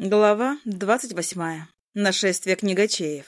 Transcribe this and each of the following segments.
Глава двадцать восьмая. Нашествие книгачеев.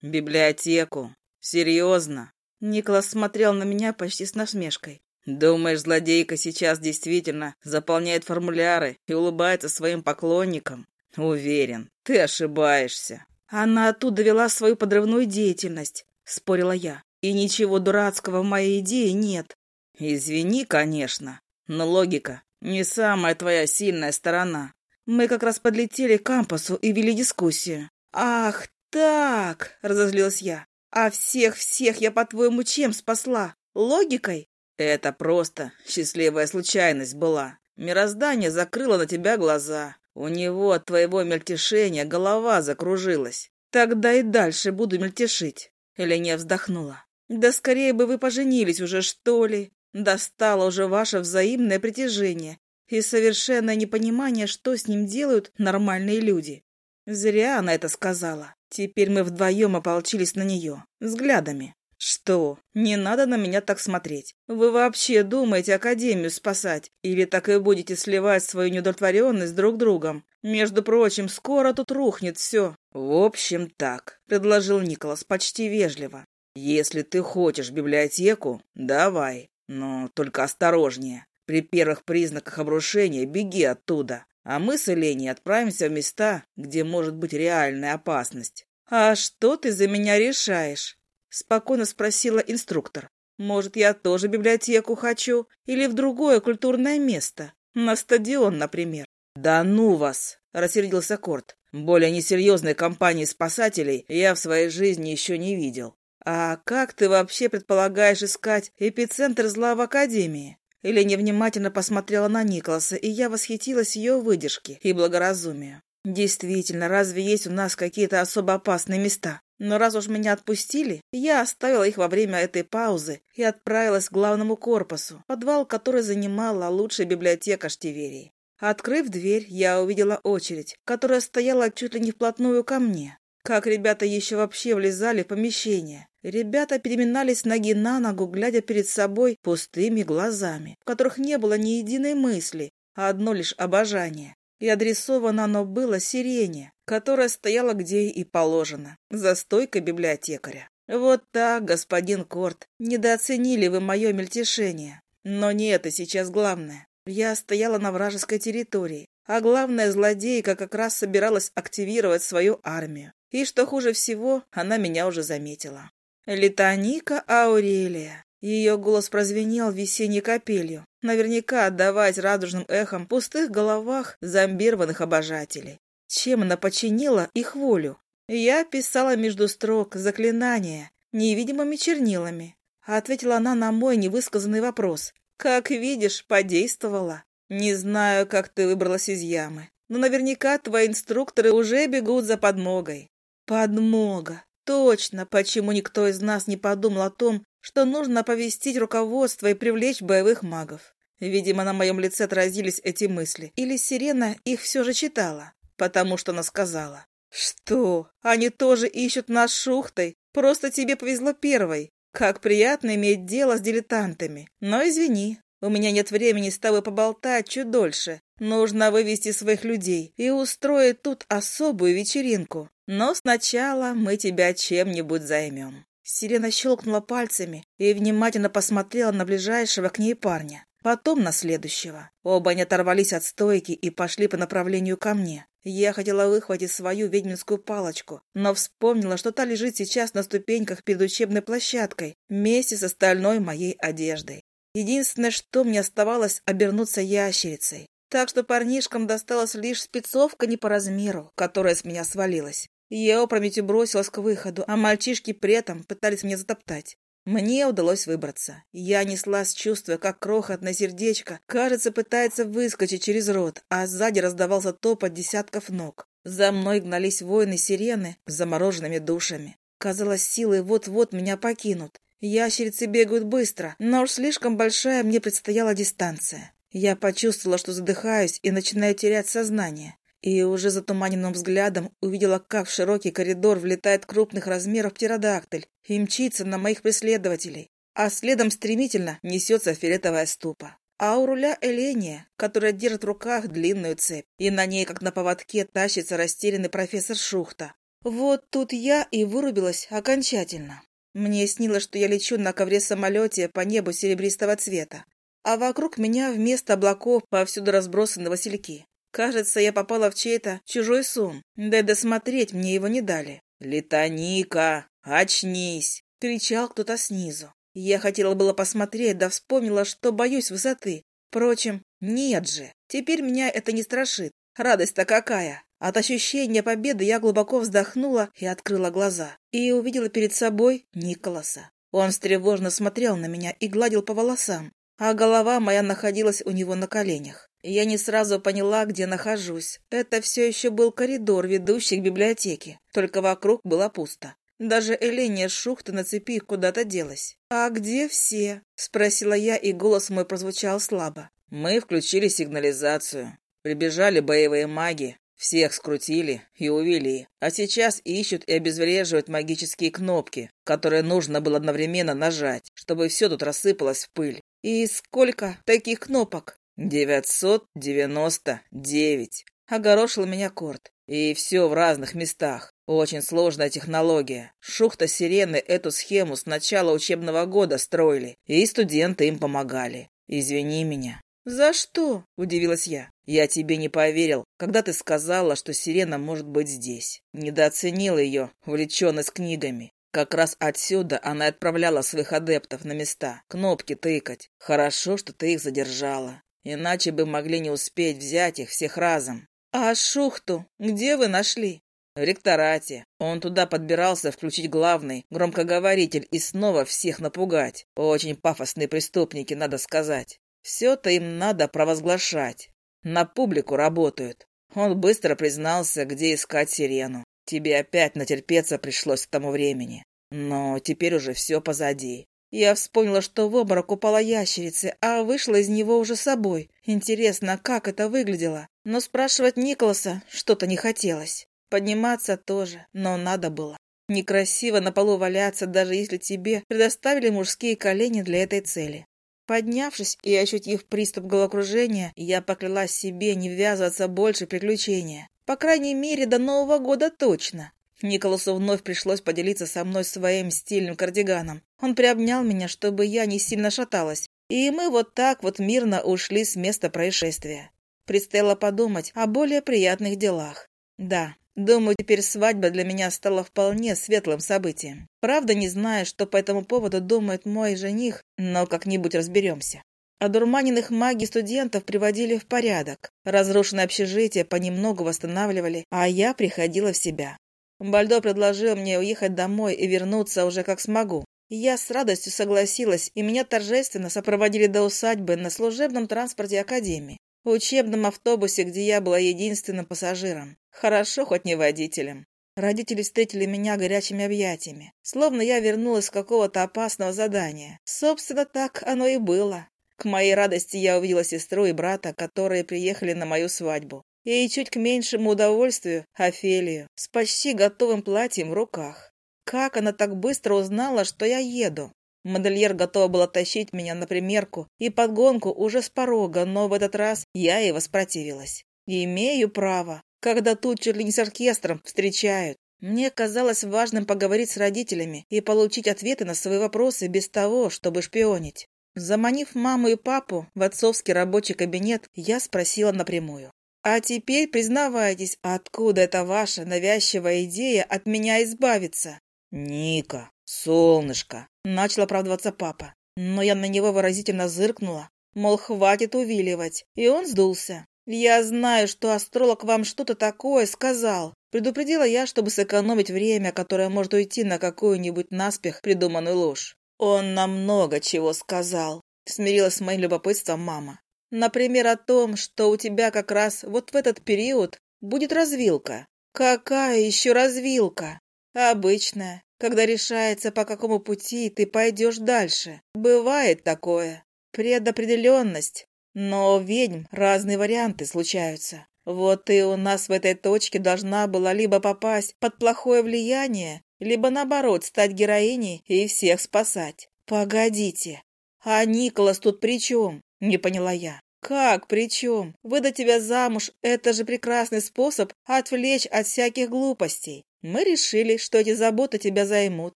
Библиотеку. Серьезно. Николас смотрел на меня почти с насмешкой. Думаешь, злодейка сейчас действительно заполняет формуляры и улыбается своим поклонникам? Уверен, ты ошибаешься. Она оттуда вела свою подрывную деятельность, спорила я. И ничего дурацкого в моей идее нет. Извини, конечно, но логика не самая твоя сильная сторона. Мы как раз подлетели к кампусу и вели дискуссию. «Ах, так!» — разозлилась я. «А всех-всех я, по-твоему, чем спасла? Логикой?» «Это просто счастливая случайность была. Мироздание закрыло на тебя глаза. У него от твоего мельтешения голова закружилась. Тогда и дальше буду мельтешить». Эленя вздохнула. «Да скорее бы вы поженились уже, что ли? Достало уже ваше взаимное притяжение и совершенное непонимание, что с ним делают нормальные люди. Зря она это сказала. Теперь мы вдвоем ополчились на нее. Взглядами. Что? Не надо на меня так смотреть. Вы вообще думаете Академию спасать? Или так и будете сливать свою неудовлетворенность друг другом? Между прочим, скоро тут рухнет все. В общем, так, предложил Николас почти вежливо. Если ты хочешь библиотеку, давай. Но только осторожнее. При первых признаках обрушения беги оттуда, а мы с Эленей отправимся в места, где может быть реальная опасность. «А что ты за меня решаешь?» — спокойно спросила инструктор. «Может, я тоже библиотеку хочу? Или в другое культурное место? На стадион, например?» «Да ну вас!» — рассердился Корт. «Более несерьезной компании спасателей я в своей жизни еще не видел. А как ты вообще предполагаешь искать эпицентр зла в Академии? Или невнимательно посмотрела на Николаса, и я восхитилась ее выдержке и благоразумию. Действительно, разве есть у нас какие-то особо опасные места? Но раз уж меня отпустили, я оставила их во время этой паузы и отправилась к главному корпусу, подвал который занимала лучшая библиотека Штиверии. Открыв дверь, я увидела очередь, которая стояла чуть ли не вплотную ко мне. Как ребята еще вообще влезали в помещение? Ребята переминались ноги на ногу, глядя перед собой пустыми глазами, в которых не было ни единой мысли, а одно лишь обожание. И адресовано оно было сирене, которая стояла где и положено, за стойкой библиотекаря. Вот так, господин Корт, недооценили вы мое мельтешение. Но не это сейчас главное. Я стояла на вражеской территории, а главная злодейка как раз собиралась активировать свою армию. И что хуже всего, она меня уже заметила. Литоника Аурелия. Ее голос прозвенел весенней капелью, наверняка отдаваясь радужным эхом пустых головах зомбированных обожателей. Чем она подчинила их волю? Я писала между строк заклинания невидимыми чернилами. Ответила она на мой невысказанный вопрос. Как видишь, подействовала. Не знаю, как ты выбралась из ямы, но наверняка твои инструкторы уже бегут за подмогой. Подмога. Точно, почему никто из нас не подумал о том, что нужно оповестить руководство и привлечь боевых магов. Видимо, на моем лице отразились эти мысли. Или Сирена их все же читала, потому что она сказала. «Что? Они тоже ищут нас шухтой? Просто тебе повезло первой. Как приятно иметь дело с дилетантами. Но извини, у меня нет времени с тобой поболтать чуть дольше. Нужно вывести своих людей и устроить тут особую вечеринку. Но сначала мы тебя чем-нибудь займем». Сирена щелкнула пальцами и внимательно посмотрела на ближайшего к ней парня. Потом на следующего. Оба они оторвались от стойки и пошли по направлению ко мне. Я хотела выхватить свою ведьминскую палочку, но вспомнила, что та лежит сейчас на ступеньках перед учебной площадкой вместе с остальной моей одеждой. Единственное, что мне оставалось, обернуться ящерицей. Так что парнишкам досталась лишь спецовка не по размеру, которая с меня свалилась. Я опрометью бросилась к выходу, а мальчишки при этом пытались меня затоптать. Мне удалось выбраться. Я неслась, чувствуя, как крохотное сердечко, кажется, пытается выскочить через рот, а сзади раздавался топот десятков ног. За мной гнались воины-сирены с замороженными душами. Казалось, силы вот-вот меня покинут. Ящерицы бегают быстро, но уж слишком большая мне предстояла дистанция. Я почувствовала, что задыхаюсь и начинаю терять сознание и уже затуманенным взглядом увидела, как в широкий коридор влетает крупных размеров птеродактиль и мчится на моих преследователей, а следом стремительно несется фиолетовая ступа. а у руля Эления, которая держит в руках длинную цепь, и на ней, как на поводке, тащится растерянный профессор Шухта. Вот тут я и вырубилась окончательно. Мне снилось, что я лечу на ковре-самолете по небу серебристого цвета, а вокруг меня вместо облаков повсюду разбросаны васильки. Кажется, я попала в чей-то чужой сон, да и досмотреть мне его не дали. «Летоника, очнись!» — кричал кто-то снизу. Я хотела было посмотреть, да вспомнила, что боюсь высоты. Впрочем, нет же, теперь меня это не страшит. Радость-то какая! От ощущения победы я глубоко вздохнула и открыла глаза. И увидела перед собой Николаса. Он встревожно смотрел на меня и гладил по волосам, а голова моя находилась у него на коленях. Я не сразу поняла, где нахожусь. Это все еще был коридор, ведущий к библиотеке, только вокруг было пусто. Даже Эления Шухта на цепи куда-то делась. «А где все?» — спросила я, и голос мой прозвучал слабо. «Мы включили сигнализацию. Прибежали боевые маги, всех скрутили и увели, а сейчас ищут и обезвреживают магические кнопки, которые нужно было одновременно нажать, чтобы все тут рассыпалось в пыль. И сколько таких кнопок? «Девятьсот девяносто девять», — огорошил меня Корт. И все в разных местах. Очень сложная технология. Шухта Сирены эту схему с начала учебного года строили, и студенты им помогали. Извини меня. «За что?» – удивилась я. «Я тебе не поверил, когда ты сказала, что Сирена может быть здесь. Недооценил ее, увлеченность книгами. Как раз отсюда она отправляла своих адептов на места, кнопки тыкать. Хорошо, что ты их задержала. Иначе бы могли не успеть взять их всех разом. «А Шухту где вы нашли?» «В ректорате. Он туда подбирался включить главный громкоговоритель и снова всех напугать. Очень пафосные преступники, надо сказать. Все-то им надо провозглашать. На публику работают. Он быстро признался, где искать сирену. Тебе опять натерпеться пришлось к тому времени. Но теперь уже все позади. Я вспомнила, что в обморок упала ящерица, а вышла из него уже собой. Интересно, как это выглядело? Но спрашивать Николаса что-то не хотелось. Подниматься тоже, но надо было. Некрасиво на полу валяться, даже если тебе предоставили мужские колени для этой цели. Поднявшись и ощутив приступ головокружения, я поклялась себе не ввязываться больше в приключения. По крайней мере, до Нового года точно. Николасу вновь пришлось поделиться со мной своим стильным кардиганом. Он приобнял меня, чтобы я не сильно шаталась, и мы вот так вот мирно ушли с места происшествия. Предстояло подумать о более приятных делах. Да, думаю, теперь свадьба для меня стала вполне светлым событием. Правда, не знаю, что по этому поводу думает мой жених, но как-нибудь разберемся. Одурманенных маги студентов приводили в порядок. Разрушенное общежитие понемногу восстанавливали, а я приходила в себя. Бальдо предложил мне уехать домой и вернуться уже как смогу. Я с радостью согласилась, и меня торжественно сопроводили до усадьбы на служебном транспорте Академии. В учебном автобусе, где я была единственным пассажиром. Хорошо, хоть не водителем. Родители встретили меня горячими объятиями, словно я вернулась с какого-то опасного задания. Собственно, так оно и было. К моей радости я увидела сестру и брата, которые приехали на мою свадьбу и чуть к меньшему удовольствию Офелию с почти готовым платьем в руках. Как она так быстро узнала, что я еду? Модельер готова была тащить меня на примерку и подгонку уже с порога, но в этот раз я и воспротивилась. Имею право, когда тут чуть ли не с оркестром встречают. Мне казалось важным поговорить с родителями и получить ответы на свои вопросы без того, чтобы шпионить. Заманив маму и папу в отцовский рабочий кабинет, я спросила напрямую. А теперь признавайтесь, откуда эта ваша навязчивая идея от меня избавиться? Ника, солнышко, начал оправдываться папа. Но я на него выразительно зыркнула, мол, хватит увиливать, и он сдулся. «Я знаю, что астролог вам что-то такое сказал», предупредила я, чтобы сэкономить время, которое может уйти на какую-нибудь наспех придуманную ложь. «Он нам много чего сказал», — смирилась с моим любопытством мама. Например, о том, что у тебя как раз вот в этот период будет развилка. Какая еще развилка? Обычная, когда решается, по какому пути ты пойдешь дальше. Бывает такое. Предопределенность. Но ведьм разные варианты случаются. Вот ты у нас в этой точке должна была либо попасть под плохое влияние, либо наоборот стать героиней и всех спасать. Погодите, а Николас тут при чем? Не поняла я. «Как? При чем? Выдать тебя замуж – это же прекрасный способ отвлечь от всяких глупостей. Мы решили, что эти заботы тебя займут,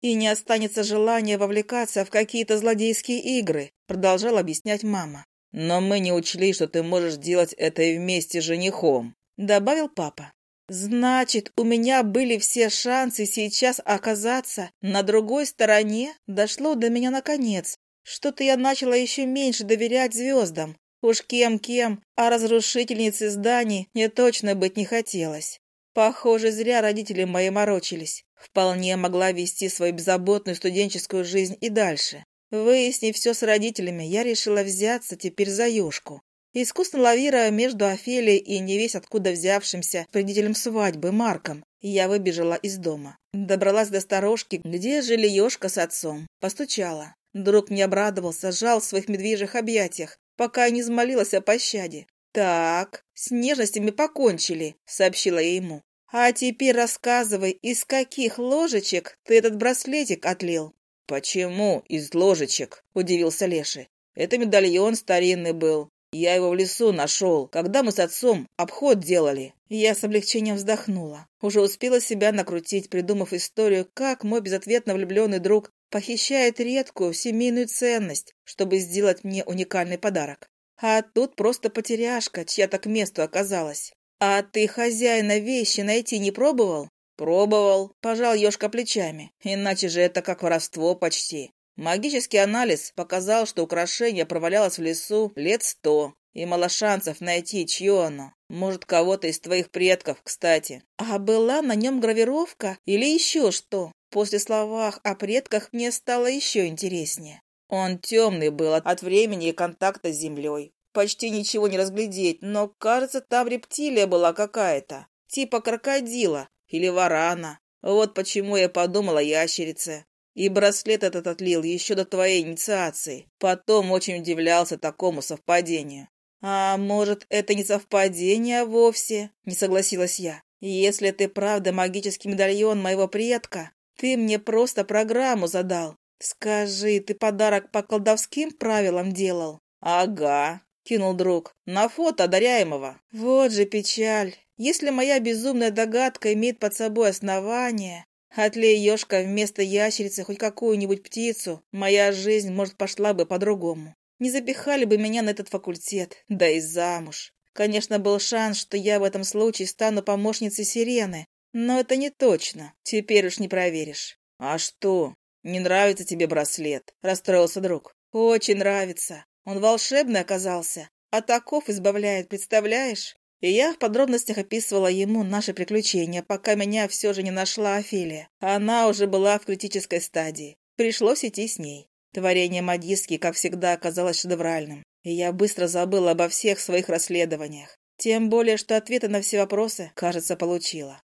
и не останется желания вовлекаться в какие-то злодейские игры», – продолжала объяснять мама. «Но мы не учли, что ты можешь делать это и вместе с женихом», – добавил папа. «Значит, у меня были все шансы сейчас оказаться на другой стороне?» Дошло до меня наконец. Что-то я начала еще меньше доверять звездам. Уж кем-кем, а разрушительницей зданий мне точно быть не хотелось. Похоже, зря родители мои морочились. Вполне могла вести свою беззаботную студенческую жизнь и дальше. Выяснив все с родителями, я решила взяться теперь за юшку. Искусно лавируя между Офелией и невесть откуда взявшимся предителем свадьбы Марком, я выбежала из дома. Добралась до сторожки, где жили Ёшка с отцом. Постучала. Друг не обрадовался, жал в своих медвежьих объятиях пока я не взмолилась о пощаде. «Так, с нежностями покончили», — сообщила я ему. «А теперь рассказывай, из каких ложечек ты этот браслетик отлил?» «Почему из ложечек?» — удивился Леший. «Это медальон старинный был. Я его в лесу нашел, когда мы с отцом обход делали». Я с облегчением вздохнула. Уже успела себя накрутить, придумав историю, как мой безответно влюбленный друг похищает редкую семейную ценность, чтобы сделать мне уникальный подарок. А тут просто потеряшка, чья-то к месту оказалась. А ты хозяина вещи найти не пробовал? Пробовал, пожал Ёшка плечами. Иначе же это как воровство почти. Магический анализ показал, что украшение провалялось в лесу лет сто, и мало шансов найти, чье оно. Может, кого-то из твоих предков, кстати. А была на нем гравировка или еще что? После словах о предках мне стало еще интереснее. Он темный был от времени и контакта с землей. Почти ничего не разглядеть, но, кажется, там рептилия была какая-то. Типа крокодила или варана. Вот почему я подумала ящерице. И браслет этот отлил еще до твоей инициации. Потом очень удивлялся такому совпадению. «А может, это не совпадение вовсе?» — не согласилась я. «Если ты правда магический медальон моего предка, ты мне просто программу задал. Скажи, ты подарок по колдовским правилам делал? Ага, кинул друг. На фото одаряемого. Вот же печаль. Если моя безумная догадка имеет под собой основание, отлей ешка вместо ящерицы хоть какую-нибудь птицу, моя жизнь, может, пошла бы по-другому. Не запихали бы меня на этот факультет, да и замуж. Конечно, был шанс, что я в этом случае стану помощницей Сирены, но это не точно. Теперь уж не проверишь. А что? Не нравится тебе браслет? Расстроился друг. Очень нравится. Он волшебный оказался. А таков избавляет, представляешь? И я в подробностях описывала ему наши приключения, пока меня все же не нашла Офелия. Она уже была в критической стадии. Пришлось идти с ней. Творение Мадиски, как всегда, оказалось шедевральным. И я быстро забыла обо всех своих расследованиях. Тем более, что ответы на все вопросы, кажется, получила.